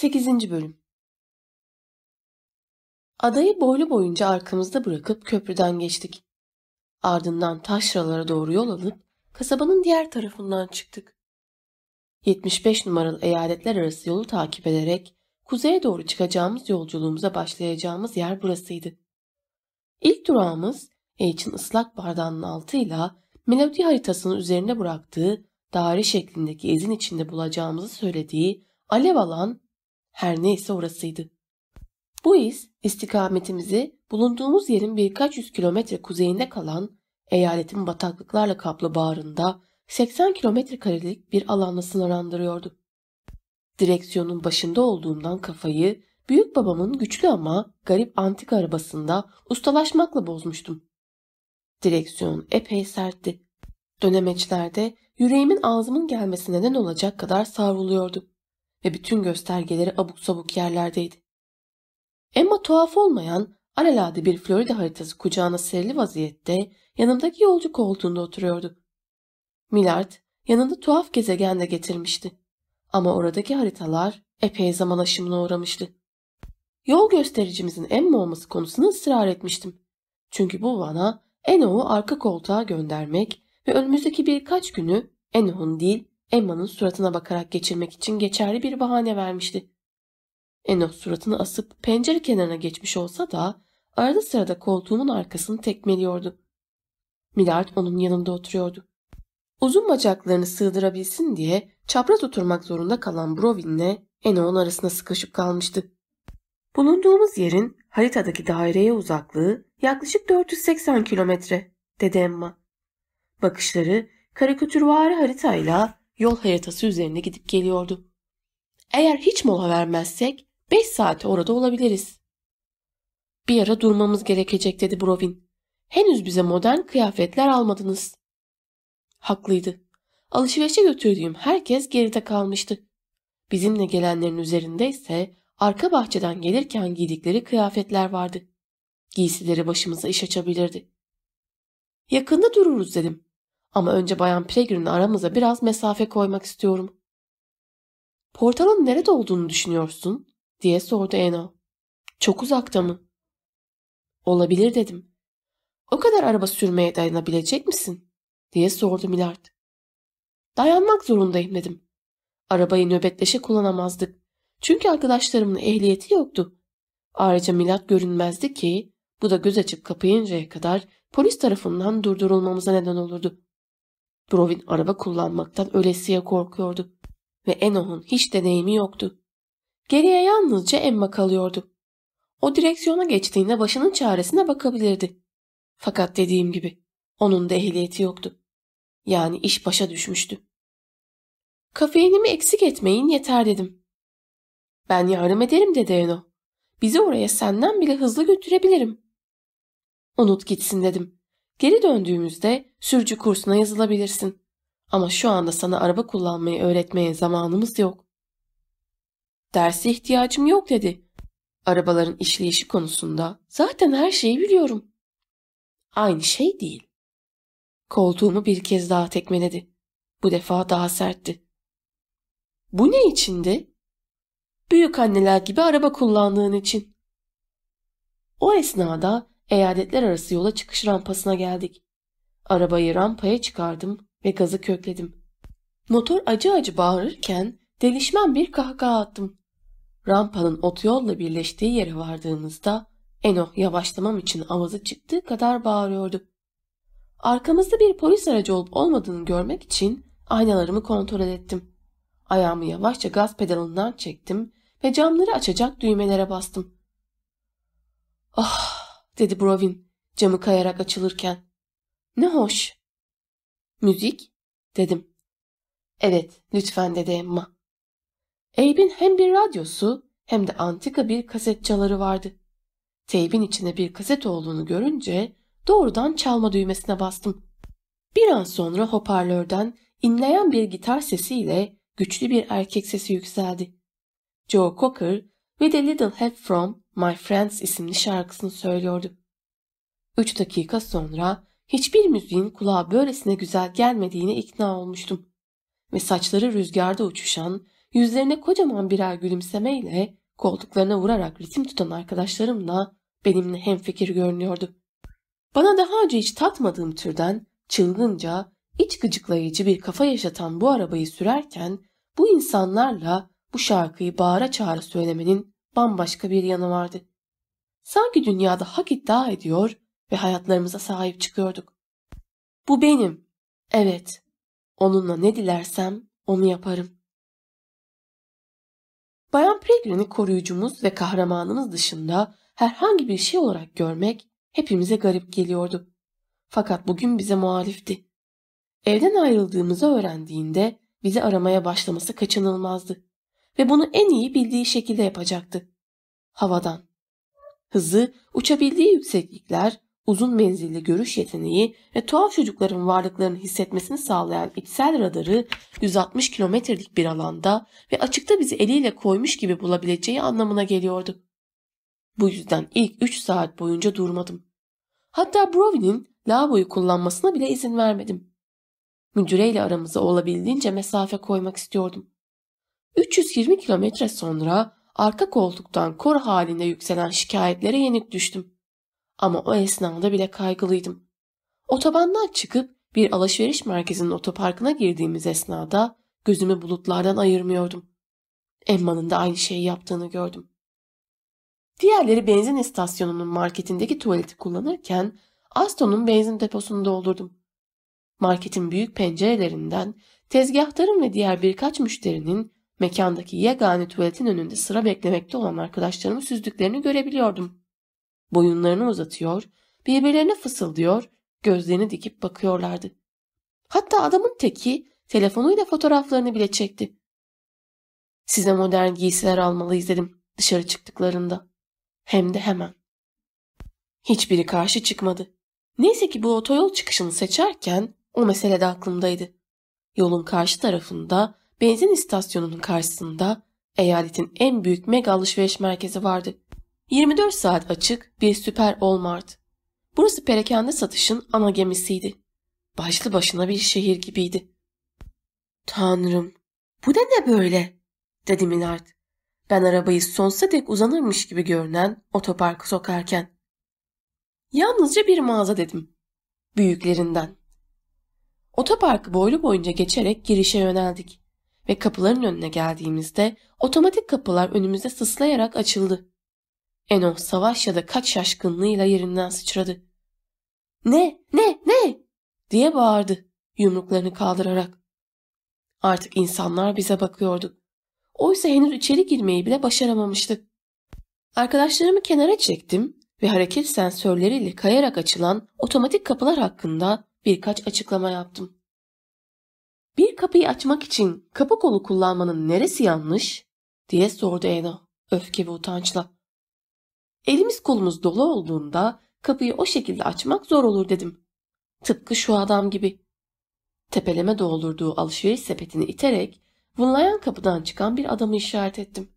8. Bölüm Adayı boylu boyunca arkamızda bırakıp köprüden geçtik. Ardından taşralara doğru yol alıp kasabanın diğer tarafından çıktık. 75 numaralı eyaletler arası yolu takip ederek kuzeye doğru çıkacağımız yolculuğumuza başlayacağımız yer burasıydı. İlk durağımız H'in ıslak bardağının altıyla melodi haritasının üzerine bıraktığı daire şeklindeki izin içinde bulacağımızı söylediği alev alan her neyse orasıydı. Bu iz istikametimizi bulunduğumuz yerin birkaç yüz kilometre kuzeyinde kalan eyaletin bataklıklarla kaplı bağrında 80 kilometre karelik bir alanla sınırlandırıyordu. Direksiyonun başında olduğumdan kafayı büyük babamın güçlü ama garip antik arabasında ustalaşmakla bozmuştum. Direksiyon epey sertti. Dönemeçlerde yüreğimin ağzımın gelmesi neden olacak kadar savruluyordu ve bütün göstergeleri abuk sabuk yerlerdeydi. Emma tuhaf olmayan alelade bir Florida haritası kucağına serili vaziyette yanımdaki yolcu koltuğunda oturuyordu. Millard yanında tuhaf gezegen de getirmişti. Ama oradaki haritalar epey zaman aşımına uğramıştı. Yol göstericimizin Emma olması konusunu ısrar etmiştim. Çünkü bu bana Eno'u arka koltuğa göndermek ve önümüzdeki birkaç günü Eno'nun değil Emma'nın suratına bakarak geçirmek için geçerli bir bahane vermişti. Eno suratını asıp pencere kenarına geçmiş olsa da arada sırada koltuğumun arkasını tekmeliyordu. Millard onun yanında oturuyordu. Uzun bacaklarını sığdırabilsin diye çapraz oturmak zorunda kalan Brovin'le Eno'nun arasında sıkışıp kalmıştı. Bulunduğumuz yerin haritadaki daireye uzaklığı yaklaşık 480 kilometre, dedi Emma. Bakışları karikatürvari haritayla yol haritası üzerine gidip geliyordu. Eğer hiç mola vermezsek 5 saate orada olabiliriz. Bir ara durmamız gerekecek dedi Brovin. Henüz bize modern kıyafetler almadınız. Haklıydı. Alışverişe götürdüğüm herkes geride kalmıştı. Bizimle gelenlerin üzerinde ise arka bahçeden gelirken giydikleri kıyafetler vardı. Giysileri başımıza iş açabilirdi. Yakında dururuz dedim. Ama önce Bayan Peregrine'le aramıza biraz mesafe koymak istiyorum. Portalın nerede olduğunu düşünüyorsun? diye sordu Eno. Çok uzakta mı? Olabilir dedim. O kadar araba sürmeye dayanabilecek misin? diye sordu Milard. Dayanmak zorundayım dedim. Arabayı nöbetleşe kullanamazdık. Çünkü arkadaşlarımın ehliyeti yoktu. Ayrıca Milad görünmezdi ki bu da göz açıp kapayıncaya kadar polis tarafından durdurulmamıza neden olurdu. Brovin araba kullanmaktan ölesiye korkuyordu ve Eno'nun hiç deneyimi yoktu. Geriye yalnızca Emma kalıyordu. O direksiyona geçtiğinde başının çaresine bakabilirdi. Fakat dediğim gibi onun da ehliyeti yoktu. Yani iş başa düşmüştü. Kafeinimi eksik etmeyin yeter dedim. Ben yardım ederim dedi Eno. Bizi oraya senden bile hızlı götürebilirim. Unut gitsin dedim. Geri döndüğümüzde sürücü kursuna yazılabilirsin. Ama şu anda sana araba kullanmayı öğretmeye zamanımız yok. Derse ihtiyacım yok dedi. Arabaların işleyişi konusunda zaten her şeyi biliyorum. Aynı şey değil. Koltuğumu bir kez daha tekmeledi. Bu defa daha sertti. Bu ne içindi? Büyük anneler gibi araba kullandığın için. O esnada eyaletler arası yola çıkış rampasına geldik. Arabayı rampaya çıkardım ve gazı kökledim. Motor acı acı bağırırken delişmen bir kahkaha attım. Rampanın otoyolla birleştiği yere vardığımızda Eno yavaşlamam için avazı çıktığı kadar bağırıyordu. Arkamızda bir polis aracı olup olmadığını görmek için aynalarımı kontrol ettim. Ayağımı yavaşça gaz pedalından çektim ve camları açacak düğmelere bastım. Ah dedi Brovin camı kayarak açılırken. Ne hoş. Müzik dedim. Evet lütfen dedi Emma. Abe'in hem bir radyosu hem de antika bir kaset çaları vardı. Teybin içinde bir kaset olduğunu görünce doğrudan çalma düğmesine bastım. Bir an sonra hoparlörden inleyen bir gitar sesiyle güçlü bir erkek sesi yükseldi. Joe Cocker ve The Little Help From My Friends isimli şarkısını söylüyordu. Üç dakika sonra hiçbir müziğin kulağa böylesine güzel gelmediğine ikna olmuştum. Ve saçları rüzgarda uçuşan yüzlerine kocaman birer gülümsemeyle koltuklarına vurarak ritim tutan arkadaşlarımla benimle hemfikir görünüyordu. Bana daha önce hiç tatmadığım türden çılgınca, iç gıcıklayıcı bir kafa yaşatan bu arabayı sürerken bu insanlarla bu şarkıyı bağıra çağıra söylemenin bambaşka bir yanı vardı. Sanki dünyada hak iddia ediyor ve hayatlarımıza sahip çıkıyorduk. Bu benim. Evet. Onunla ne dilersem onu yaparım. Bayan Pregrin'i koruyucumuz ve kahramanımız dışında herhangi bir şey olarak görmek hepimize garip geliyordu. Fakat bugün bize muhalifti. Evden ayrıldığımızı öğrendiğinde bizi aramaya başlaması kaçınılmazdı ve bunu en iyi bildiği şekilde yapacaktı. Havadan. Hızı, uçabildiği yükseklikler, uzun menzilli görüş yeteneği ve tuhaf çocukların varlıklarını hissetmesini sağlayan içsel radarı 160 kilometrelik bir alanda ve açıkta bizi eliyle koymuş gibi bulabileceği anlamına geliyordu. Bu yüzden ilk 3 saat boyunca durmadım. Hatta Brovy'nin lavaboyu kullanmasına bile izin vermedim. Müdüreyle aramıza olabildiğince mesafe koymak istiyordum. 320 kilometre sonra arka koltuktan kor halinde yükselen şikayetlere yenik düştüm. Ama o esnada bile kaygılıydım. Otobandan çıkıp bir alışveriş merkezinin otoparkına girdiğimiz esnada gözümü bulutlardan ayırmıyordum. Emma'nın da aynı şeyi yaptığını gördüm. Diğerleri benzin istasyonunun marketindeki tuvaleti kullanırken Aston'un benzin deposunu doldurdum. Marketin büyük pencerelerinden tezgahtarın ve diğer birkaç müşterinin mekandaki yegane tuvaletin önünde sıra beklemekte olan arkadaşlarımı süzdüklerini görebiliyordum. Boyunlarını uzatıyor, birbirlerine fısıldıyor, gözlerini dikip bakıyorlardı. Hatta adamın teki telefonuyla fotoğraflarını bile çekti. Size modern giysiler almalıyız dedim dışarı çıktıklarında. Hem de hemen. Hiçbiri karşı çıkmadı. Neyse ki bu otoyol çıkışını seçerken o mesele de aklımdaydı. Yolun karşı tarafında benzin istasyonunun karşısında eyaletin en büyük mega alışveriş merkezi vardı. 24 saat açık bir süper Walmart. Burası perakende satışın ana gemisiydi. Başlı başına bir şehir gibiydi. Tanrım, bu da ne böyle? dedi Millard. Ben arabayı sonsuza dek uzanırmış gibi görünen otoparkı sokarken. Yalnızca bir mağaza dedim. Büyüklerinden. Otoparkı boylu boyunca geçerek girişe yöneldik ve kapıların önüne geldiğimizde otomatik kapılar önümüzde sıslayarak açıldı. Eno savaş ya da kaç şaşkınlığıyla yerinden sıçradı. Ne, ne, ne diye bağırdı yumruklarını kaldırarak. Artık insanlar bize bakıyordu. Oysa henüz içeri girmeyi bile başaramamıştık. Arkadaşlarımı kenara çektim ve hareket sensörleriyle kayarak açılan otomatik kapılar hakkında birkaç açıklama yaptım. Bir kapıyı açmak için kapı kolu kullanmanın neresi yanlış? diye sordu Eno öfke ve utançla. Elimiz kolumuz dolu olduğunda kapıyı o şekilde açmak zor olur dedim. Tıpkı şu adam gibi. Tepeleme doldurduğu alışveriş sepetini iterek vınlayan kapıdan çıkan bir adamı işaret ettim.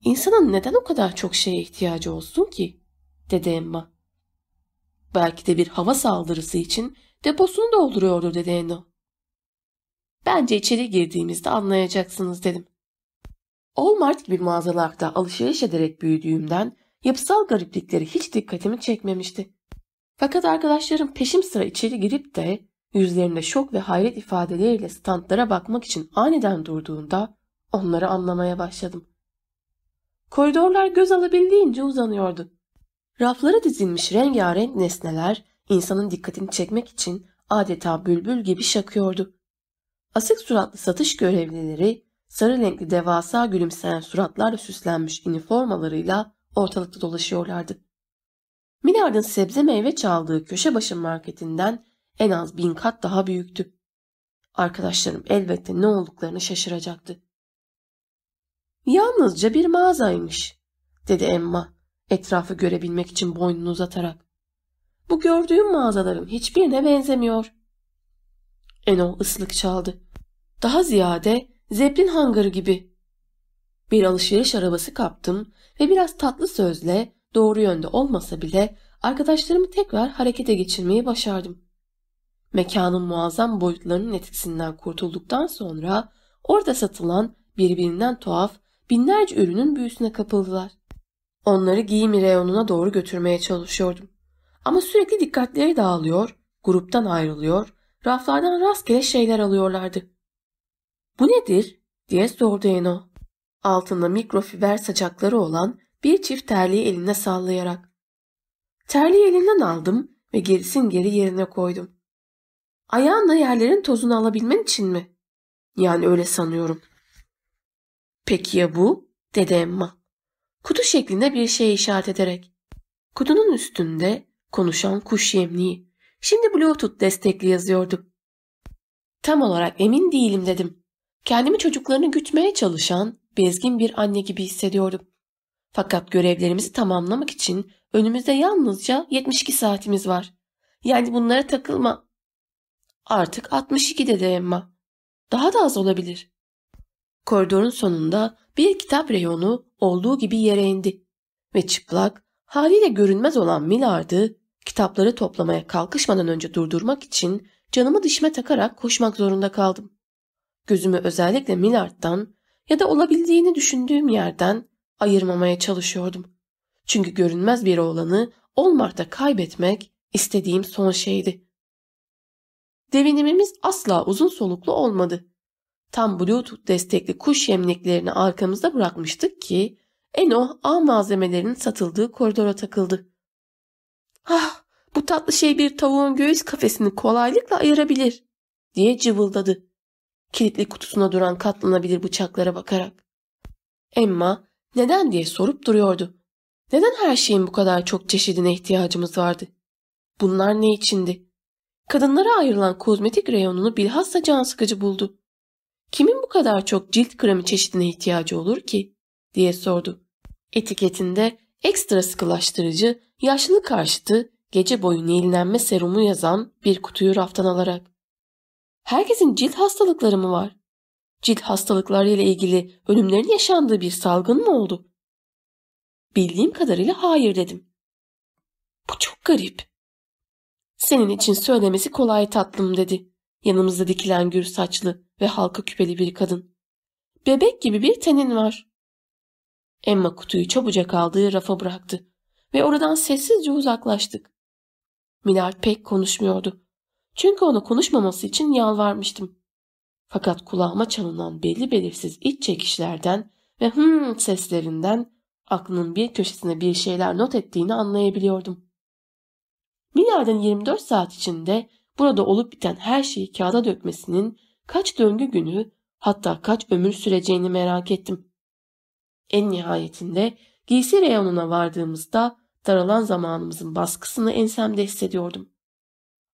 İnsanın neden o kadar çok şeye ihtiyacı olsun ki? dedi Emma. Belki de bir hava saldırısı için deposunu dolduruyordu dedi Eno. Bence içeri girdiğimizde anlayacaksınız dedim. Walmart gibi mağazalarda alışveriş ederek büyüdüğümden yapısal gariplikleri hiç dikkatimi çekmemişti. Fakat arkadaşlarım peşim sıra içeri girip de yüzlerinde şok ve hayret ifadeleriyle standlara bakmak için aniden durduğunda onları anlamaya başladım. Koridorlar göz alabildiğince uzanıyordu. Raflara dizilmiş rengarenk nesneler insanın dikkatini çekmek için adeta bülbül gibi şakıyordu. Asık suratlı satış görevlileri sarı renkli devasa gülümseyen suratlarla süslenmiş üniformalarıyla ortalıkta dolaşıyorlardı. Milard'ın sebze meyve çaldığı köşe başı marketinden en az bin kat daha büyüktü. Arkadaşlarım elbette ne olduklarını şaşıracaktı. Yalnızca bir mağazaymış, dedi Emma etrafı görebilmek için boynunu uzatarak. Bu gördüğüm mağazaların hiçbirine benzemiyor. Eno ıslık çaldı. Daha ziyade zeplin hangarı gibi. Bir alışveriş arabası kaptım ve biraz tatlı sözle doğru yönde olmasa bile arkadaşlarımı tekrar harekete geçirmeyi başardım. Mekanın muazzam boyutlarının etkisinden kurtulduktan sonra orada satılan birbirinden tuhaf binlerce ürünün büyüsüne kapıldılar. Onları giyim reyonuna doğru götürmeye çalışıyordum. Ama sürekli dikkatleri dağılıyor, gruptan ayrılıyor, raflardan rastgele şeyler alıyorlardı. Bu nedir? diye sordu Eno. Altında mikrofiber saçakları olan bir çift terliği eline sallayarak. Terliği elinden aldım ve gerisin geri yerine koydum. Ayağınla yerlerin tozunu alabilmen için mi? Yani öyle sanıyorum. Peki ya bu? dedi Emma. Kutu şeklinde bir şey işaret ederek. Kutunun üstünde konuşan kuş yemliği. Şimdi Bluetooth destekli yazıyordu. Tam olarak emin değilim dedim. Kendimi çocuklarını gütmeye çalışan bezgin bir anne gibi hissediyordum. Fakat görevlerimizi tamamlamak için önümüzde yalnızca 72 saatimiz var. Yani bunlara takılma. Artık 62 dedi Emma. Daha da az olabilir. Koridorun sonunda bir kitap reyonu olduğu gibi yere indi ve çıplak, haliyle görünmez olan Milard'ı kitapları toplamaya kalkışmadan önce durdurmak için canımı dişime takarak koşmak zorunda kaldım. Gözümü özellikle Millard'dan ya da olabildiğini düşündüğüm yerden ayırmamaya çalışıyordum. Çünkü görünmez bir oğlanı Olmart'ta kaybetmek istediğim son şeydi. Devinimimiz asla uzun soluklu olmadı. Tam Bluetooth destekli kuş yemliklerini arkamızda bırakmıştık ki Eno A malzemelerinin satıldığı koridora takıldı. Ah bu tatlı şey bir tavuğun göğüs kafesini kolaylıkla ayırabilir diye cıvıldadı. Kilitli kutusuna duran katlanabilir bıçaklara bakarak. Emma neden diye sorup duruyordu. Neden her şeyin bu kadar çok çeşidine ihtiyacımız vardı? Bunlar ne içindi? Kadınlara ayrılan kozmetik reyonunu bilhassa can sıkıcı buldu. Kimin bu kadar çok cilt kremi çeşidine ihtiyacı olur ki? diye sordu. Etiketinde ekstra sıkılaştırıcı, yaşlı karşıtı, gece boyu neylinlenme serumu yazan bir kutuyu raftan alarak. Herkesin cilt hastalıkları mı var? Cilt hastalıklarıyla ilgili ölümlerin yaşandığı bir salgın mı oldu? Bildiğim kadarıyla hayır dedim. Bu çok garip. Senin için söylemesi kolay tatlım dedi. Yanımızda dikilen gür saçlı ve halka küpeli bir kadın. Bebek gibi bir tenin var. Emma kutuyu çabucak aldığı rafa bıraktı ve oradan sessizce uzaklaştık. Milard pek konuşmuyordu. Çünkü ona konuşmaması için yalvarmıştım. Fakat kulağıma çalınan belli belirsiz iç çekişlerden ve hım seslerinden aklının bir köşesine bir şeyler not ettiğini anlayabiliyordum. Milard'ın 24 saat içinde burada olup biten her şeyi kağıda dökmesinin kaç döngü günü hatta kaç ömür süreceğini merak ettim. En nihayetinde giysi reyonuna vardığımızda daralan zamanımızın baskısını ensemde hissediyordum.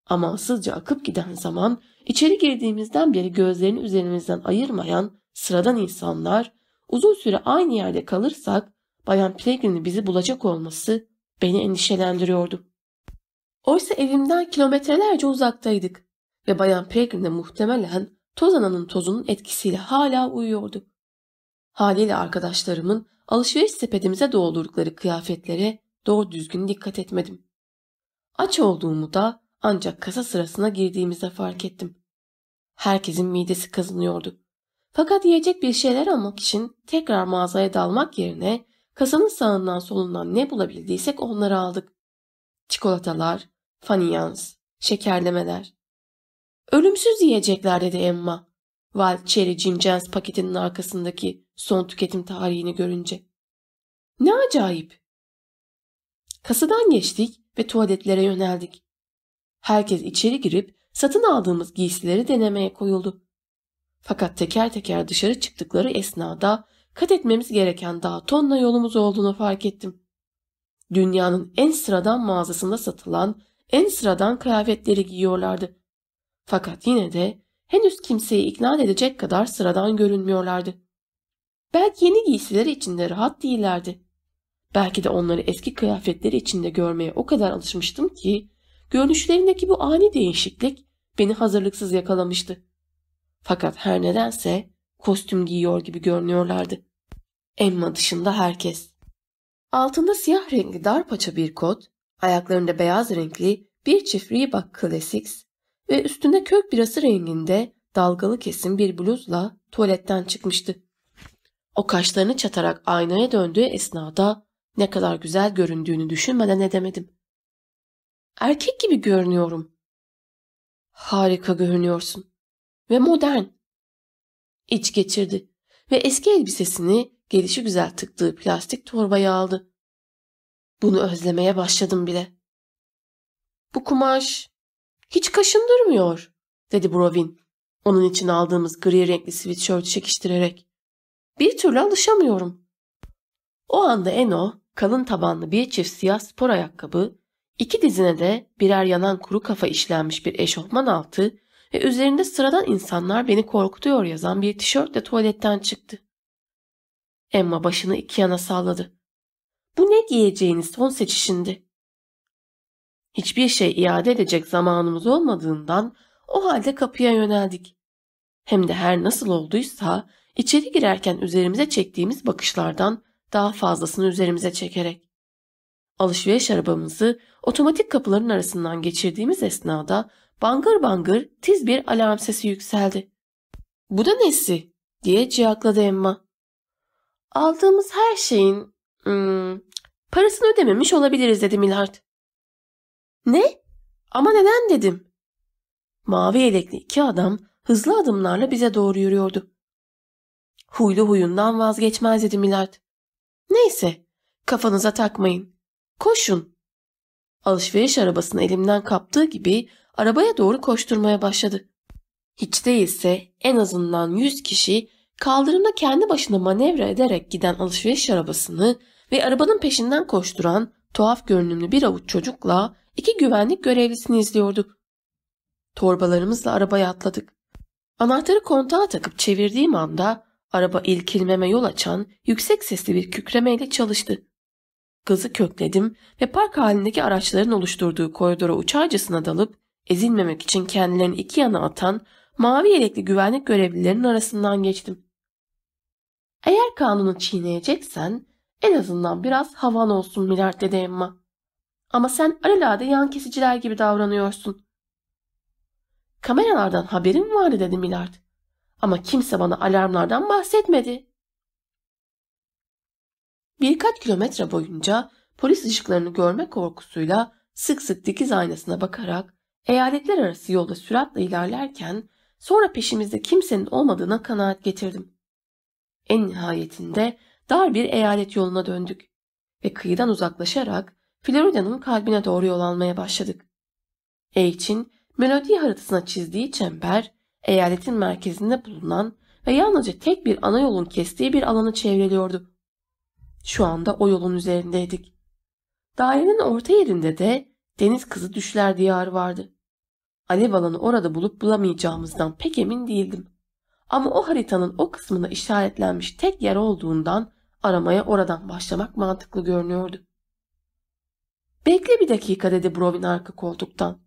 Ama asılca akıp giden zaman içeri girdiğimizden beri gözlerini üzerimizden ayırmayan sıradan insanlar uzun süre aynı yerde kalırsak Bayan Peregrine'in bizi bulacak olması beni endişelendiriyordu. Oysa evimden kilometrelerce uzaktaydık ve Bayan Peregrine muhtemelen toz ananın tozunun etkisiyle hala uyuyordu. Haliyle arkadaşlarımın alışveriş sepetimize doldurdukları kıyafetlere doğru düzgün dikkat etmedim. Aç olduğumu da ancak kasa sırasına girdiğimizde fark ettim. Herkesin midesi kazınıyordu. Fakat yiyecek bir şeyler almak için tekrar mağazaya dalmak yerine kasanın sağından solundan ne bulabildiysek onları aldık. Çikolatalar, faniyans, şekerlemeler. Ölümsüz yiyecekler dedi Emma. Wild Cherry Jim Jens paketinin arkasındaki son tüketim tarihini görünce. Ne acayip. Kasadan geçtik ve tuvaletlere yöneldik. Herkes içeri girip satın aldığımız giysileri denemeye koyuldu. Fakat teker teker dışarı çıktıkları esnada kat etmemiz gereken daha tonla yolumuz olduğunu fark ettim. Dünyanın en sıradan mağazasında satılan en sıradan kıyafetleri giyiyorlardı. Fakat yine de henüz kimseyi ikna edecek kadar sıradan görünmüyorlardı. Belki yeni giysileri içinde rahat değillerdi. Belki de onları eski kıyafetleri içinde görmeye o kadar alışmıştım ki görünüşlerindeki bu ani değişiklik beni hazırlıksız yakalamıştı. Fakat her nedense kostüm giyiyor gibi görünüyorlardı. Emma dışında herkes. Altında siyah renkli dar paça bir kot, ayaklarında beyaz renkli bir çift Reebok Classics ve üstünde kök birası renginde dalgalı kesim bir bluzla tuvaletten çıkmıştı. O kaşlarını çatarak aynaya döndüğü esnada ne kadar güzel göründüğünü düşünmeden edemedim. Erkek gibi görünüyorum. Harika görünüyorsun. Ve modern. İç geçirdi ve eski elbisesini gelişi güzel tıktığı plastik torbaya aldı. Bunu özlemeye başladım bile. Bu kumaş hiç kaşındırmıyor, dedi Brovin. Onun için aldığımız gri renkli sweatshirt çekiştirerek. Bir türlü alışamıyorum. O anda Eno, kalın tabanlı bir çift siyah spor ayakkabı, iki dizine de birer yanan kuru kafa işlenmiş bir eşofman altı ve üzerinde sıradan insanlar beni korkutuyor yazan bir tişörtle tuvaletten çıktı. Emma başını iki yana salladı. Bu ne giyeceğiniz son seçişindi. Hiçbir şey iade edecek zamanımız olmadığından o halde kapıya yöneldik. Hem de her nasıl olduysa içeri girerken üzerimize çektiğimiz bakışlardan daha fazlasını üzerimize çekerek. Alışveriş arabamızı otomatik kapıların arasından geçirdiğimiz esnada bangır bangır tiz bir alarm sesi yükseldi. Bu da nesi? diye ciyakladı Emma. Aldığımız her şeyin hmm, parasını ödememiş olabiliriz dedi Millard. Ne? Ama neden dedim. Mavi yelekli iki adam hızlı adımlarla bize doğru yürüyordu. Huylu huyundan vazgeçmez dedi Millard. Neyse kafanıza takmayın. Koşun. Alışveriş arabasını elimden kaptığı gibi arabaya doğru koşturmaya başladı. Hiç değilse en azından yüz kişi kaldırımda kendi başına manevra ederek giden alışveriş arabasını ve arabanın peşinden koşturan tuhaf görünümlü bir avuç çocukla iki güvenlik görevlisini izliyorduk. Torbalarımızla arabaya atladık. Anahtarı kontağa takıp çevirdiğim anda araba ilkilmeme yol açan yüksek sesli bir kükremeyle çalıştı. Gazı kökledim ve park halindeki araçların oluşturduğu koridora uçarcasına dalıp ezilmemek için kendilerini iki yana atan mavi yelekli güvenlik görevlilerinin arasından geçtim. Eğer kanunu çiğneyeceksen en azından biraz havan olsun Millard dedi Emma. Ama sen alelade yan kesiciler gibi davranıyorsun. Kameralardan haberim vardı dedi Millard. Ama kimse bana alarmlardan bahsetmedi. Birkaç kilometre boyunca polis ışıklarını görme korkusuyla sık sık dikiz aynasına bakarak eyaletler arası yolda süratle ilerlerken sonra peşimizde kimsenin olmadığına kanaat getirdim. En nihayetinde dar bir eyalet yoluna döndük ve kıyıdan uzaklaşarak Florida'nın kalbine doğru yol almaya başladık. H'in melodi haritasına çizdiği çember eyaletin merkezinde bulunan ve yalnızca tek bir ana yolun kestiği bir alanı çevreliyordu. Şu anda o yolun üzerindeydik. Dairenin orta yerinde de deniz kızı düşler diyarı vardı. Alev alanı orada bulup bulamayacağımızdan pek emin değildim. Ama o haritanın o kısmına işaretlenmiş tek yer olduğundan aramaya oradan başlamak mantıklı görünüyordu. Bekle bir dakika dedi Brovin arka koltuktan.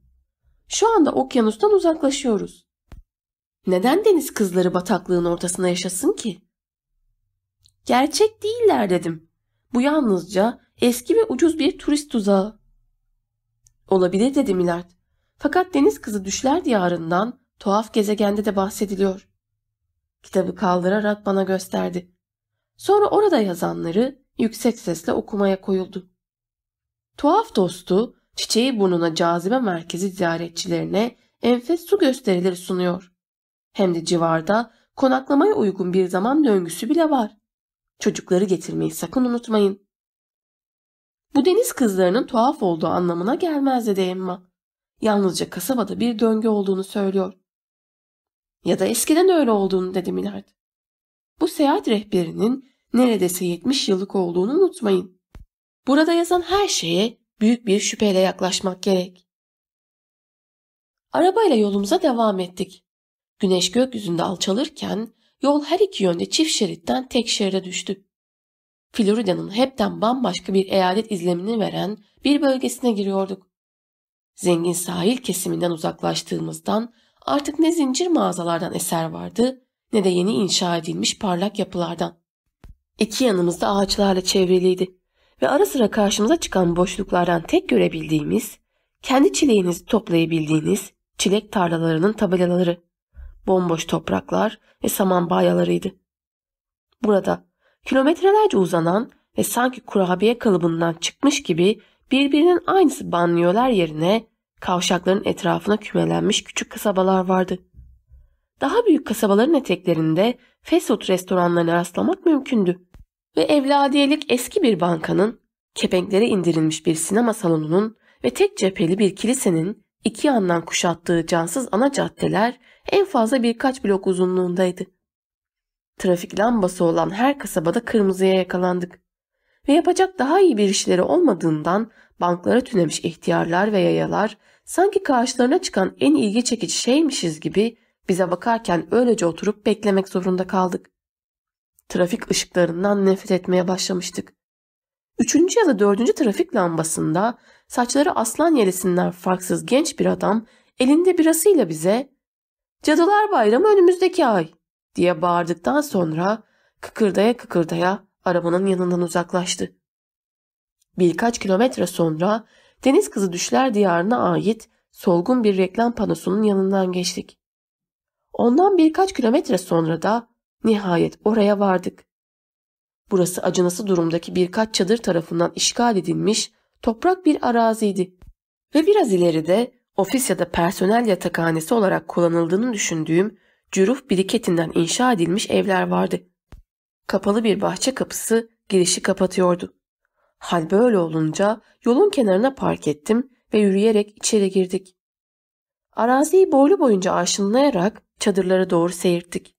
Şu anda okyanustan uzaklaşıyoruz. Neden deniz kızları bataklığın ortasında yaşasın ki? Gerçek değiller dedim. Bu yalnızca eski ve ucuz bir turist tuzağı. Olabilir dedi Millard. Fakat deniz kızı düşler diyarından tuhaf gezegende de bahsediliyor. Kitabı kaldırarak bana gösterdi. Sonra orada yazanları yüksek sesle okumaya koyuldu. Tuhaf dostu çiçeği burnuna cazibe merkezi ziyaretçilerine enfes su gösterileri sunuyor. Hem de civarda konaklamaya uygun bir zaman döngüsü bile var. Çocukları getirmeyi sakın unutmayın. Bu deniz kızlarının tuhaf olduğu anlamına gelmez dedi Emma. Yalnızca kasabada bir döngü olduğunu söylüyor. Ya da eskiden öyle olduğunu dedi Millard. Bu seyahat rehberinin neredeyse 70 yıllık olduğunu unutmayın. Burada yazan her şeye büyük bir şüpheyle yaklaşmak gerek. Arabayla yolumuza devam ettik. Güneş gökyüzünde alçalırken yol her iki yönde çift şeritten tek şeride düştü. Florida'nın hepten bambaşka bir eyalet izlemini veren bir bölgesine giriyorduk. Zengin sahil kesiminden uzaklaştığımızdan artık ne zincir mağazalardan eser vardı ne de yeni inşa edilmiş parlak yapılardan. İki yanımızda ağaçlarla çevriliydi ve ara sıra karşımıza çıkan boşluklardan tek görebildiğimiz, kendi çileğinizi toplayabildiğiniz çilek tarlalarının tabelaları. bomboş topraklar ve saman bayalarıydı. Burada kilometrelerce uzanan ve sanki kurabiye kalıbından çıkmış gibi birbirinin aynısı banliyöler yerine kavşakların etrafına kümelenmiş küçük kasabalar vardı. Daha büyük kasabaların eteklerinde fast food restoranlarına rastlamak mümkündü. Ve evladiyelik eski bir bankanın, kepenklere indirilmiş bir sinema salonunun ve tek cepheli bir kilisenin iki yandan kuşattığı cansız ana caddeler en fazla birkaç blok uzunluğundaydı. Trafik lambası olan her kasabada kırmızıya yakalandık. Ve yapacak daha iyi bir işleri olmadığından banklara tünemiş ihtiyarlar ve yayalar sanki karşılarına çıkan en ilgi çekici şeymişiz gibi bize bakarken öylece oturup beklemek zorunda kaldık. Trafik ışıklarından nefret etmeye başlamıştık. Üçüncü ya da dördüncü trafik lambasında saçları aslan yelisinden farksız genç bir adam elinde birasıyla bize ''Cadılar Bayramı önümüzdeki ay'' diye bağırdıktan sonra kıkırdaya kıkırdaya arabanın yanından uzaklaştı. Birkaç kilometre sonra Deniz Kızı Düşler Diyarı'na ait solgun bir reklam panosunun yanından geçtik. Ondan birkaç kilometre sonra da nihayet oraya vardık. Burası acınası durumdaki birkaç çadır tarafından işgal edilmiş toprak bir araziydi. Ve biraz ileride ofis ya da personel yatakhanesi olarak kullanıldığını düşündüğüm cüruf biriketinden inşa edilmiş evler vardı. Kapalı bir bahçe kapısı girişi kapatıyordu. Hal böyle olunca yolun kenarına park ettim ve yürüyerek içeri girdik. Araziyi boylu boyunca arşınlayarak çadırlara doğru seyirttik.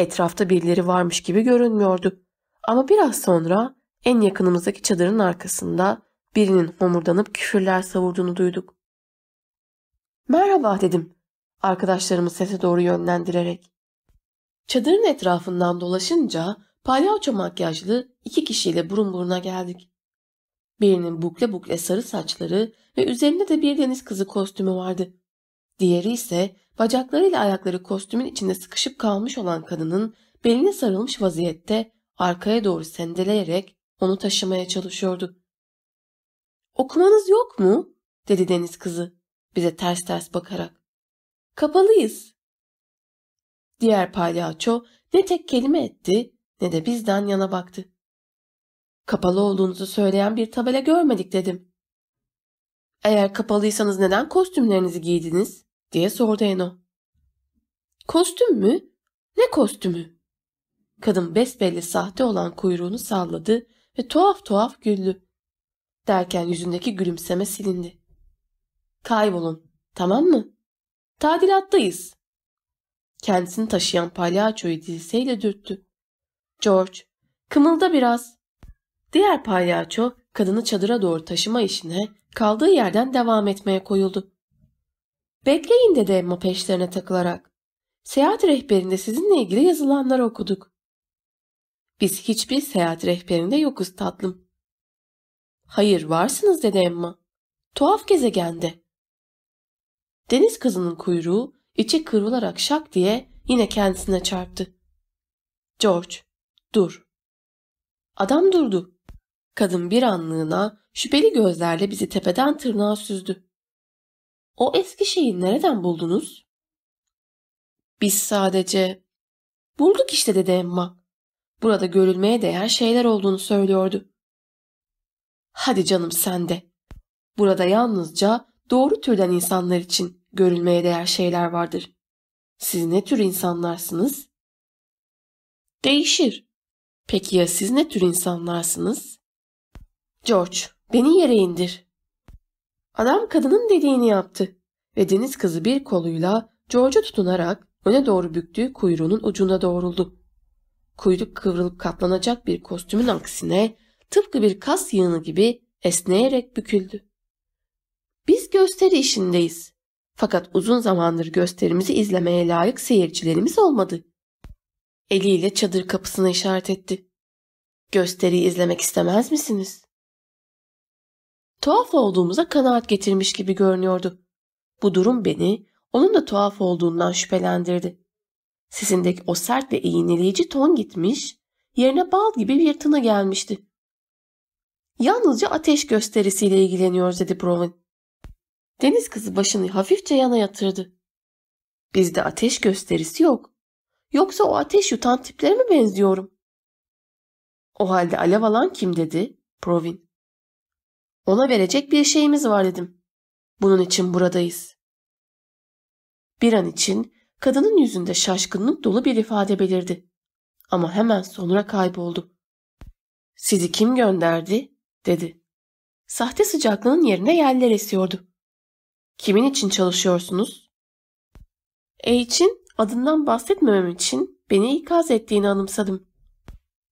Etrafta birileri varmış gibi görünmüyordu. Ama biraz sonra en yakınımızdaki çadırın arkasında birinin homurdanıp küfürler savurduğunu duyduk. Merhaba dedim arkadaşlarımı sese doğru yönlendirerek. Çadırın etrafından dolaşınca palyaço makyajlı iki kişiyle burun buruna geldik. Birinin bukle bukle sarı saçları ve üzerinde de bir deniz kızı kostümü vardı. Diğeri ise bacaklarıyla ayakları kostümün içinde sıkışıp kalmış olan kadının beline sarılmış vaziyette arkaya doğru sendeleyerek onu taşımaya çalışıyordu. Okumanız yok mu? dedi deniz kızı bize ters ters bakarak. Kapalıyız. Diğer palyaço ne tek kelime etti ne de bizden yana baktı. Kapalı olduğunuzu söyleyen bir tabela görmedik dedim. Eğer kapalıysanız neden kostümlerinizi giydiniz? Diye sordu Eno. Kostüm mü? Ne kostümü? Kadın besbelli sahte olan kuyruğunu salladı ve tuhaf tuhaf güldü. Derken yüzündeki gülümseme silindi. Kaybolun, tamam mı? Tadilattayız. Kendisini taşıyan palyaçoyu dirseğiyle dürttü. George, kımılda biraz. Diğer palyaço kadını çadıra doğru taşıma işine kaldığı yerden devam etmeye koyuldu. Bekleyin dedi Emma peşlerine takılarak. Seyahat rehberinde sizinle ilgili yazılanları okuduk. Biz hiçbir seyahat rehberinde yokuz tatlım. Hayır varsınız dedi Emma. Tuhaf gezegende. Deniz kızının kuyruğu içi kıvrılarak şak diye yine kendisine çarptı. George, dur. Adam durdu. Kadın bir anlığına şüpheli gözlerle bizi tepeden tırnağa süzdü. O eski şeyi nereden buldunuz? Biz sadece... Bulduk işte dedi Emma. Burada görülmeye değer şeyler olduğunu söylüyordu. Hadi canım sen de. Burada yalnızca doğru türden insanlar için görülmeye değer şeyler vardır. Siz ne tür insanlarsınız? Değişir. Peki ya siz ne tür insanlarsınız? George, beni yere indir. Adam kadının dediğini yaptı ve deniz kızı bir koluyla George'a tutunarak öne doğru büktüğü kuyruğunun ucuna doğruldu. Kuyruk kıvrılıp katlanacak bir kostümün aksine tıpkı bir kas yığını gibi esneyerek büküldü. Biz gösteri işindeyiz. Fakat uzun zamandır gösterimizi izlemeye layık seyircilerimiz olmadı. Eliyle çadır kapısına işaret etti. Gösteriyi izlemek istemez misiniz? Tuhaf olduğumuza kanaat getirmiş gibi görünüyordu. Bu durum beni onun da tuhaf olduğundan şüphelendirdi. Sesindeki o sert ve iğneleyici ton gitmiş, yerine bal gibi bir tını gelmişti. Yalnızca ateş gösterisiyle ilgileniyoruz dedi Browin. Deniz kızı başını hafifçe yana yatırdı. Bizde ateş gösterisi yok. Yoksa o ateş yutan tiplere mi benziyorum? O halde alev alan kim dedi? Provin. Ona verecek bir şeyimiz var dedim. Bunun için buradayız. Bir an için kadının yüzünde şaşkınlık dolu bir ifade belirdi. Ama hemen sonra kayboldu. Sizi kim gönderdi? dedi. Sahte sıcaklığın yerine yerler esiyordu. Kimin için çalışıyorsunuz? E için adından bahsetmemem için beni ikaz ettiğini anımsadım.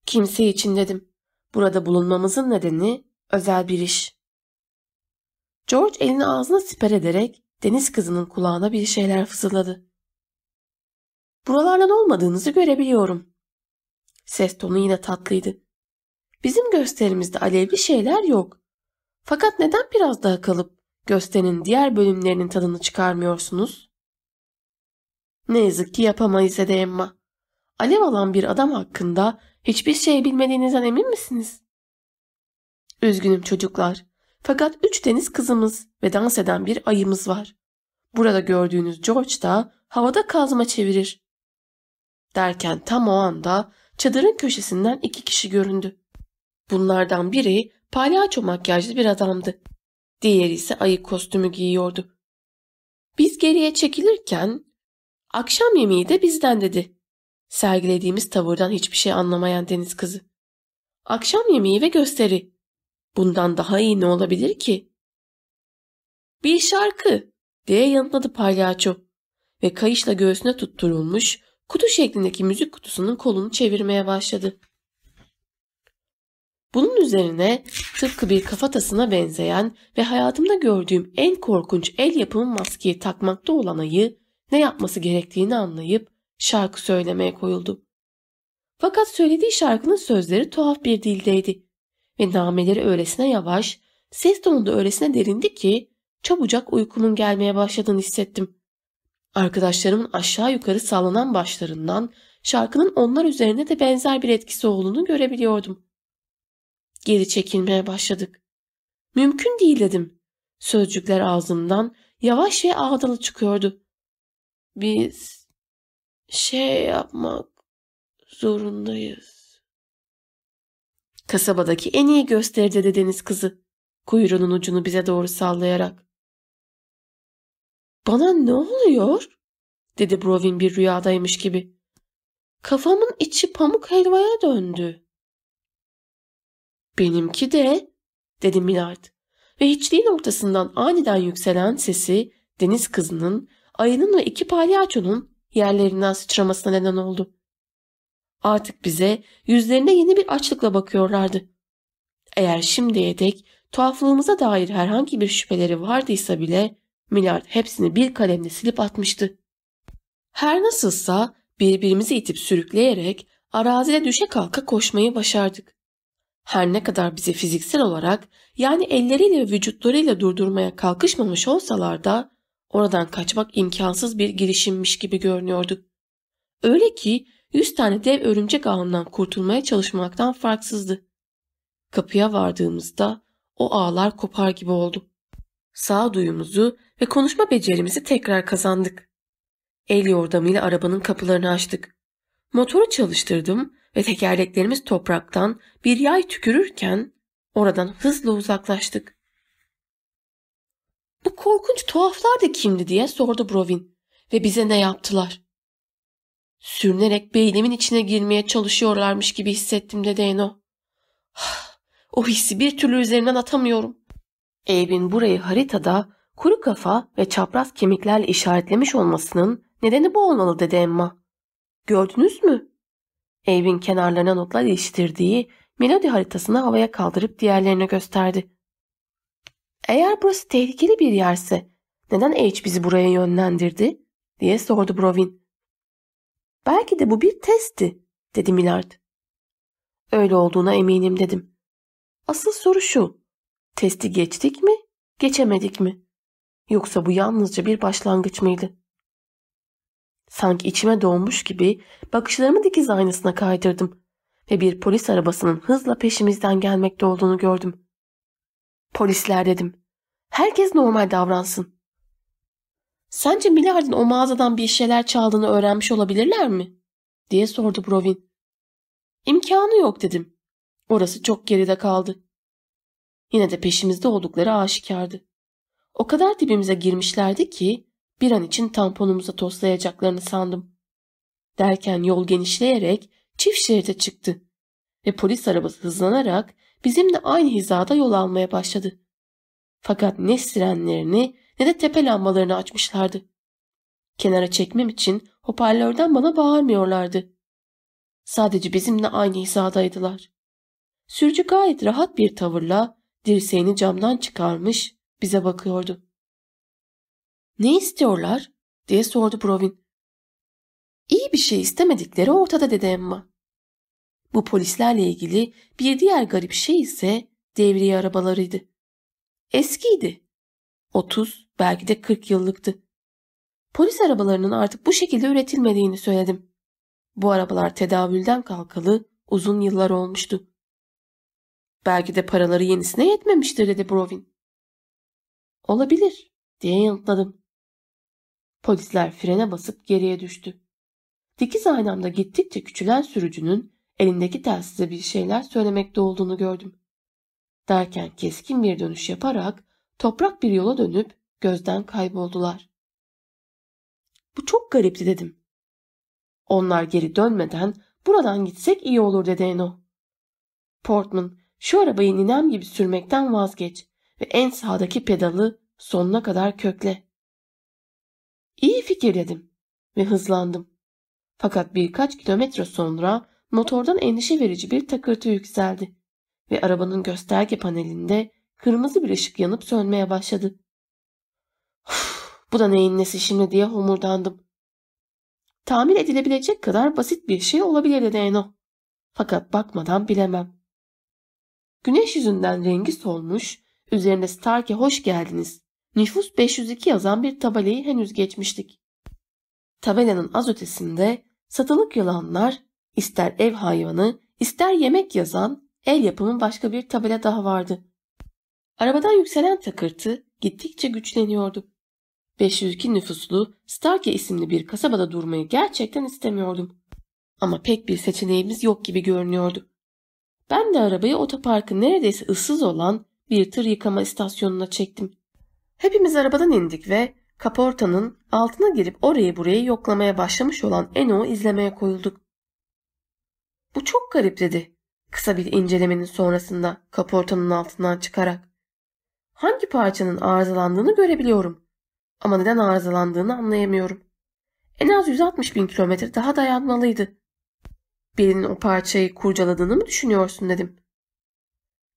Kimse için dedim. Burada bulunmamızın nedeni özel bir iş. George elini ağzına siper ederek deniz kızının kulağına bir şeyler fısıldadı. Buralardan olmadığınızı görebiliyorum. Ses tonu yine tatlıydı. Bizim gösterimizde alevli şeyler yok. Fakat neden biraz daha kalıp gösterinin diğer bölümlerinin tadını çıkarmıyorsunuz? Ne yazık ki yapamayız dedi Emma. Alev alan bir adam hakkında hiçbir şey bilmediğinizden emin misiniz? Üzgünüm çocuklar. Fakat üç deniz kızımız ve dans eden bir ayımız var. Burada gördüğünüz George da havada kazma çevirir. Derken tam o anda çadırın köşesinden iki kişi göründü. Bunlardan biri palyaço makyajlı bir adamdı. Diğeri ise ayı kostümü giyiyordu. Biz geriye çekilirken akşam yemeği de bizden dedi. Sergilediğimiz tavırdan hiçbir şey anlamayan deniz kızı. Akşam yemeği ve gösteri. Bundan daha iyi ne olabilir ki? Bir şarkı diye yanıtladı palyaço ve kayışla göğsüne tutturulmuş kutu şeklindeki müzik kutusunun kolunu çevirmeye başladı. Bunun üzerine tıpkı bir kafatasına benzeyen ve hayatımda gördüğüm en korkunç el yapımı maskeyi takmakta olan ayı ne yapması gerektiğini anlayıp şarkı söylemeye koyuldu. Fakat söylediği şarkının sözleri tuhaf bir dildeydi ve nameleri öylesine yavaş, ses tonu da öylesine derindi ki çabucak uykumun gelmeye başladığını hissettim. Arkadaşlarımın aşağı yukarı sallanan başlarından şarkının onlar üzerinde de benzer bir etkisi olduğunu görebiliyordum. Geri çekilmeye başladık. Mümkün değil dedim. Sözcükler ağzımdan yavaş ve ağdalı çıkıyordu. Biz şey yapmak zorundayız. Kasabadaki en iyi gösteri dedi deniz kızı. Kuyruğunun ucunu bize doğru sallayarak. Bana ne oluyor? dedi Brovin bir rüyadaymış gibi. Kafamın içi pamuk helvaya döndü. Benimki de, dedi Millard ve hiçliğin ortasından aniden yükselen sesi deniz kızının, ayının ve iki palyaçonun yerlerinden sıçramasına neden oldu. Artık bize yüzlerine yeni bir açlıkla bakıyorlardı. Eğer şimdiye dek tuhaflığımıza dair herhangi bir şüpheleri vardıysa bile Millard hepsini bir kalemle silip atmıştı. Her nasılsa birbirimizi itip sürükleyerek arazide düşe kalka koşmayı başardık. Her ne kadar bizi fiziksel olarak yani elleriyle vücutlarıyla durdurmaya kalkışmamış olsalar da oradan kaçmak imkansız bir girişimmiş gibi görünüyordu. Öyle ki yüz tane dev örümcek ağından kurtulmaya çalışmaktan farksızdı. Kapıya vardığımızda o ağlar kopar gibi oldu. Sağduyumuzu ve konuşma becerimizi tekrar kazandık. El yordamıyla arabanın kapılarını açtık. Motoru çalıştırdım ve tekerleklerimiz topraktan bir yay tükürürken oradan hızla uzaklaştık. Bu korkunç tuhaflar da kimdi diye sordu Brovin ve bize ne yaptılar. Sürünerek beynimin içine girmeye çalışıyorlarmış gibi hissettim dedi Eno. O hissi bir türlü üzerinden atamıyorum. Abe'in burayı haritada kuru kafa ve çapraz kemiklerle işaretlemiş olmasının nedeni bu olmalı dedi Emma. Gördünüz mü? Abe'in kenarlarına notlar iliştirdiği melodi haritasını havaya kaldırıp diğerlerine gösterdi. Eğer burası tehlikeli bir yerse neden H bizi buraya yönlendirdi? diye sordu Brovin. Belki de bu bir testti dedi Millard. Öyle olduğuna eminim dedim. Asıl soru şu. Testi geçtik mi, geçemedik mi? Yoksa bu yalnızca bir başlangıç mıydı? Sanki içime doğmuş gibi bakışlarımı dikiz aynasına kaydırdım ve bir polis arabasının hızla peşimizden gelmekte olduğunu gördüm. Polisler dedim. Herkes normal davransın. Sence Millard'ın o mağazadan bir şeyler çaldığını öğrenmiş olabilirler mi? diye sordu Brovin. İmkanı yok dedim. Orası çok geride kaldı. Yine de peşimizde oldukları aşikardı. O kadar dibimize girmişlerdi ki bir an için tamponumuza toslayacaklarını sandım. Derken yol genişleyerek çift şerite çıktı ve polis arabası hızlanarak bizimle aynı hizada yol almaya başladı. Fakat ne sirenlerini ne de tepe lambalarını açmışlardı. Kenara çekmem için hoparlörden bana bağırmıyorlardı. Sadece bizimle aynı hizadaydılar. Sürücü gayet rahat bir tavırla dirseğini camdan çıkarmış bize bakıyordu. Ne istiyorlar? diye sordu Provin. İyi bir şey istemedikleri ortada dedi Emma. Bu polislerle ilgili bir diğer garip şey ise devriye arabalarıydı. Eskiydi. 30 belki de 40 yıllıktı. Polis arabalarının artık bu şekilde üretilmediğini söyledim. Bu arabalar tedavülden kalkalı uzun yıllar olmuştu. Belki de paraları yenisine yetmemiştir dedi Brovin. Olabilir diye yanıtladım. Polisler frene basıp geriye düştü. Dikiz aynamda gittikçe küçülen sürücünün elindeki telsize bir şeyler söylemekte olduğunu gördüm. Derken keskin bir dönüş yaparak toprak bir yola dönüp gözden kayboldular. Bu çok garipti dedim. Onlar geri dönmeden buradan gitsek iyi olur dedi Eno. Portman şu arabayı ninem gibi sürmekten vazgeç ve en sağdaki pedalı sonuna kadar kökle. İyi fikir dedim ve hızlandım. Fakat birkaç kilometre sonra motordan endişe verici bir takırtı yükseldi ve arabanın gösterge panelinde kırmızı bir ışık yanıp sönmeye başladı. Bu da neyin nesi şimdi diye homurdandım. Tamir edilebilecek kadar basit bir şey olabilir dedi Eno. Fakat bakmadan bilemem. Güneş yüzünden rengi solmuş, üzerinde Stark'e hoş geldiniz. Nüfus 502 yazan bir tabelayı henüz geçmiştik. Tabelanın az ötesinde satılık yılanlar, ister ev hayvanı, ister yemek yazan el yapımı başka bir tabela daha vardı. Arabadan yükselen takırtı gittikçe güçleniyordu. 502 nüfuslu Starke isimli bir kasabada durmayı gerçekten istemiyordum. Ama pek bir seçeneğimiz yok gibi görünüyordu. Ben de arabayı otoparkın neredeyse ıssız olan bir tır yıkama istasyonuna çektim. Hepimiz arabadan indik ve kaportanın altına girip orayı burayı yoklamaya başlamış olan Eno'u izlemeye koyulduk. Bu çok garip dedi. Kısa bir incelemenin sonrasında kaportanın altından çıkarak. Hangi parçanın arızalandığını görebiliyorum. Ama neden arızalandığını anlayamıyorum. En az 160 bin kilometre daha dayanmalıydı. Birinin o parçayı kurcaladığını mı düşünüyorsun dedim.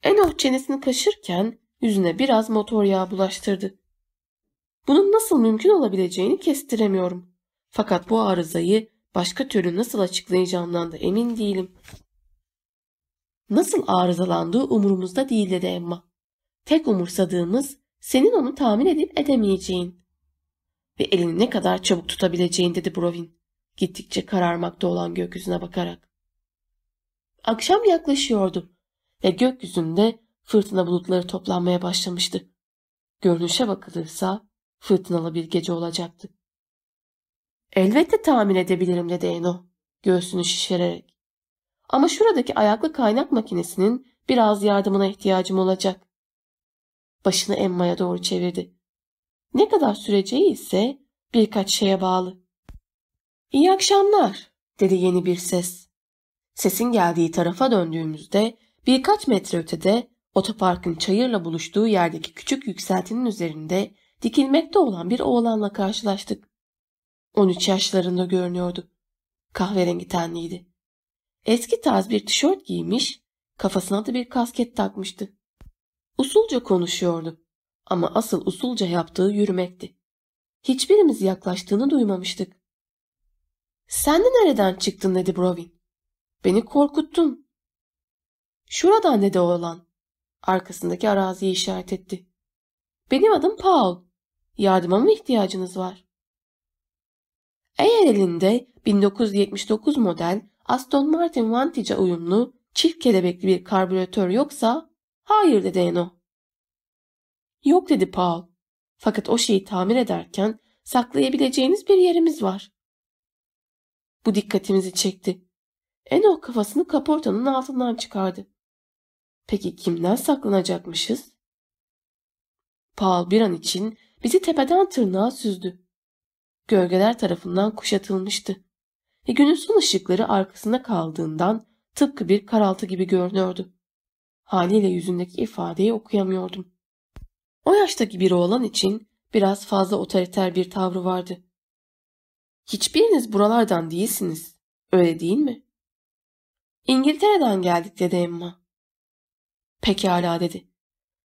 Enoch çenesini kaşırken yüzüne biraz motor yağı bulaştırdı. Bunun nasıl mümkün olabileceğini kestiremiyorum. Fakat bu arızayı başka türlü nasıl açıklayacağımdan da emin değilim. Nasıl arızalandığı umurumuzda değil dedi Emma. Tek umursadığımız senin onu tahmin edip edemeyeceğin. Ve elini ne kadar çabuk tutabileceğin dedi Brovin. Gittikçe kararmakta olan gökyüzüne bakarak. Akşam yaklaşıyordu ve gökyüzünde fırtına bulutları toplanmaya başlamıştı. Görünüşe bakılırsa fırtınalı bir gece olacaktı. Elbette tahmin edebilirim dedi Eno göğsünü şişirerek. Ama şuradaki ayaklı kaynak makinesinin biraz yardımına ihtiyacım olacak. Başını Emma'ya doğru çevirdi. Ne kadar süreceği ise birkaç şeye bağlı. İyi akşamlar dedi yeni bir ses. Sesin geldiği tarafa döndüğümüzde birkaç metre ötede otoparkın çayırla buluştuğu yerdeki küçük yükseltinin üzerinde dikilmekte olan bir oğlanla karşılaştık. 13 yaşlarında görünüyordu. Kahverengi tenliydi. Eski tarz bir tişört giymiş, kafasına da bir kasket takmıştı. Usulca konuşuyordu ama asıl usulca yaptığı yürümekti. Hiçbirimiz yaklaştığını duymamıştık. Sen de nereden çıktın dedi Brovin. Beni korkuttun. Şuradan dedi oğlan. Arkasındaki araziyi işaret etti. Benim adım Paul. Yardıma mı ihtiyacınız var? Eğer elinde 1979 model Aston Martin Vantage'a uyumlu çift kelebekli bir karbüratör yoksa hayır dedi Eno. Yok dedi Paul. Fakat o şeyi tamir ederken saklayabileceğiniz bir yerimiz var. Bu dikkatimizi çekti. Eno kafasını kaportanın altından çıkardı. Peki kimden saklanacakmışız? Paul bir an için bizi tepeden tırnağa süzdü. Gölgeler tarafından kuşatılmıştı ve günün son ışıkları arkasında kaldığından tıpkı bir karaltı gibi görünüyordu. Haliyle yüzündeki ifadeyi okuyamıyordum. O yaştaki bir oğlan için biraz fazla otoriter bir tavrı vardı. Hiçbiriniz buralardan değilsiniz, öyle değil mi? İngiltere'den geldik dedi Emma. Pekala dedi.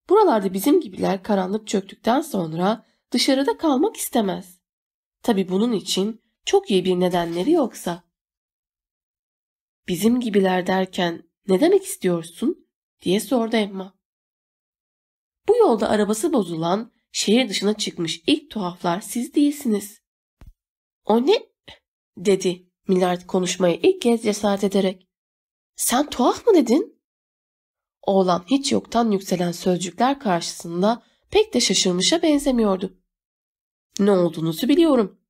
Buralarda bizim gibiler karanlık çöktükten sonra dışarıda kalmak istemez. Tabi bunun için çok iyi bir nedenleri yoksa. Bizim gibiler derken ne demek istiyorsun? diye sordu Emma. Bu yolda arabası bozulan, şehir dışına çıkmış ilk tuhaflar siz değilsiniz. O ne? dedi Millard konuşmaya ilk kez cesaret ederek. Sen tuhaf mı dedin? Oğlan hiç yoktan yükselen sözcükler karşısında pek de şaşırmışa benzemiyordu. Ne olduğunuzu biliyorum.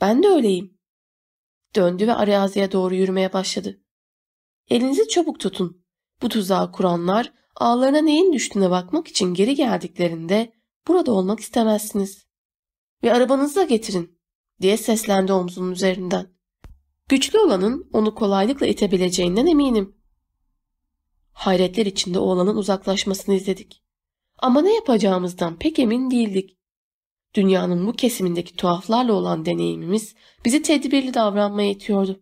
Ben de öyleyim. Döndü ve araziye doğru yürümeye başladı. Elinizi çabuk tutun. Bu tuzağı kuranlar ağlarına neyin düştüğüne bakmak için geri geldiklerinde burada olmak istemezsiniz. Ve arabanızı da getirin diye seslendi omzunun üzerinden. Güçlü olanın onu kolaylıkla itebileceğinden eminim. Hayretler içinde oğlanın uzaklaşmasını izledik. Ama ne yapacağımızdan pek emin değildik. Dünyanın bu kesimindeki tuhaflarla olan deneyimimiz bizi tedbirli davranmaya itiyordu.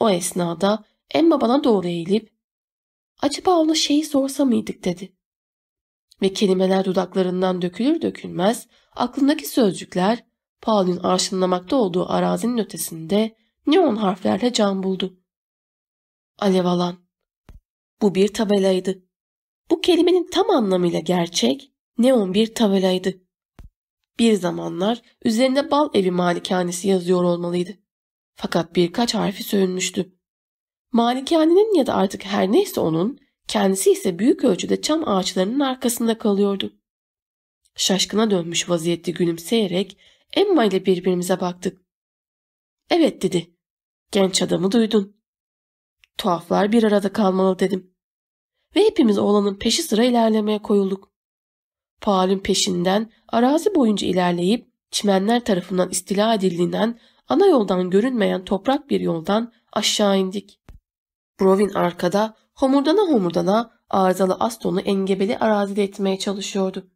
O esnada Emma bana doğru eğilip acaba ona şeyi sorsa mıydık dedi. Ve kelimeler dudaklarından dökülür dökülmez aklındaki sözcükler Paul'ün arşınlamakta olduğu arazinin ötesinde neon harflerle can buldu. Alev alan. Bu bir tabelaydı. Bu kelimenin tam anlamıyla gerçek, neon bir tabelaydı. Bir zamanlar üzerinde bal evi malikanesi yazıyor olmalıydı. Fakat birkaç harfi sönmüştü. Malikanenin ya da artık her neyse onun, kendisi ise büyük ölçüde çam ağaçlarının arkasında kalıyordu. Şaşkına dönmüş vaziyette gülümseyerek Emma ile birbirimize baktık. Evet dedi. Genç adamı duydun. Tuhaflar bir arada kalmalı dedim. Ve hepimiz oğlanın peşi sıra ilerlemeye koyulduk. Paul'ün peşinden arazi boyunca ilerleyip çimenler tarafından istila edildiğinden ana yoldan görünmeyen toprak bir yoldan aşağı indik. Brovin arkada homurdana homurdana arızalı Aston'u engebeli arazide etmeye çalışıyordu.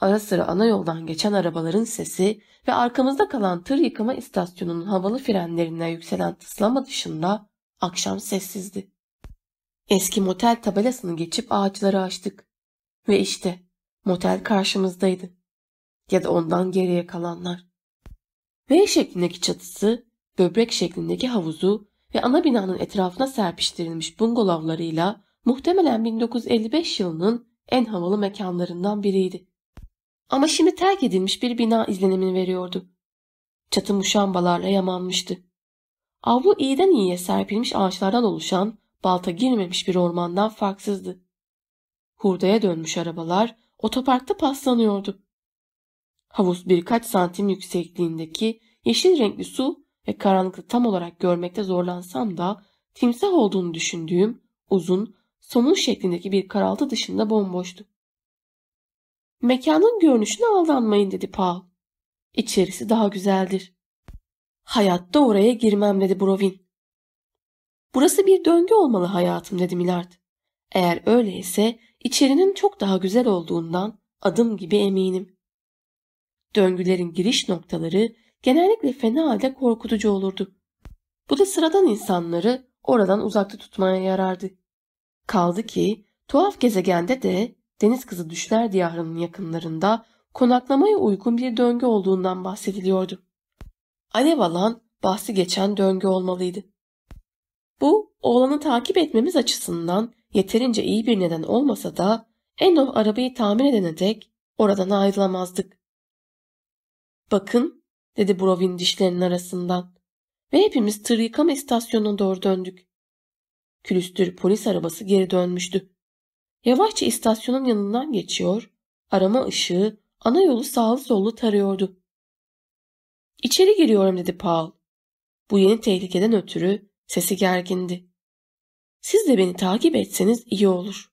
Ara sıra ana yoldan geçen arabaların sesi ve arkamızda kalan tır yıkama istasyonunun havalı frenlerine yükselen tıslama dışında akşam sessizdi. Eski motel tabelasını geçip ağaçları açtık. Ve işte motel karşımızdaydı. Ya da ondan geriye kalanlar. V şeklindeki çatısı, böbrek şeklindeki havuzu ve ana binanın etrafına serpiştirilmiş bungalovlarıyla muhtemelen 1955 yılının en havalı mekanlarından biriydi. Ama şimdi terk edilmiş bir bina izlenimini veriyordu. Çatı muşambalarla yamanmıştı. Avlu iyiden iyiye serpilmiş ağaçlardan oluşan, balta girmemiş bir ormandan farksızdı. Hurdaya dönmüş arabalar otoparkta paslanıyordu. Havuz birkaç santim yüksekliğindeki yeşil renkli su ve karanlıkta tam olarak görmekte zorlansam da timsah olduğunu düşündüğüm uzun, somun şeklindeki bir karaltı dışında bomboştu. Mekanın görünüşüne aldanmayın dedi Paul. İçerisi daha güzeldir. Hayatta oraya girmem dedi Brovin. Burası bir döngü olmalı hayatım dedi Milard. Eğer öyleyse içerinin çok daha güzel olduğundan adım gibi eminim. Döngülerin giriş noktaları genellikle fena halde korkutucu olurdu. Bu da sıradan insanları oradan uzakta tutmaya yarardı. Kaldı ki tuhaf gezegende de deniz kızı düşler diyarının yakınlarında konaklamaya uygun bir döngü olduğundan bahsediliyordu. Alev alan bahsi geçen döngü olmalıydı. Bu oğlanı takip etmemiz açısından yeterince iyi bir neden olmasa da Eno arabayı tamir edene dek oradan ayrılamazdık. Bakın dedi Brovin dişlerinin arasından ve hepimiz tır yıkama istasyonuna doğru döndük. Külüstür polis arabası geri dönmüştü. Yavaşça istasyonun yanından geçiyor, arama ışığı ana yolu sağlı sollu tarıyordu. İçeri giriyorum dedi Paul. Bu yeni tehlikeden ötürü sesi gergindi. Siz de beni takip etseniz iyi olur.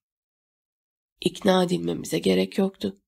İkna edilmemize gerek yoktu.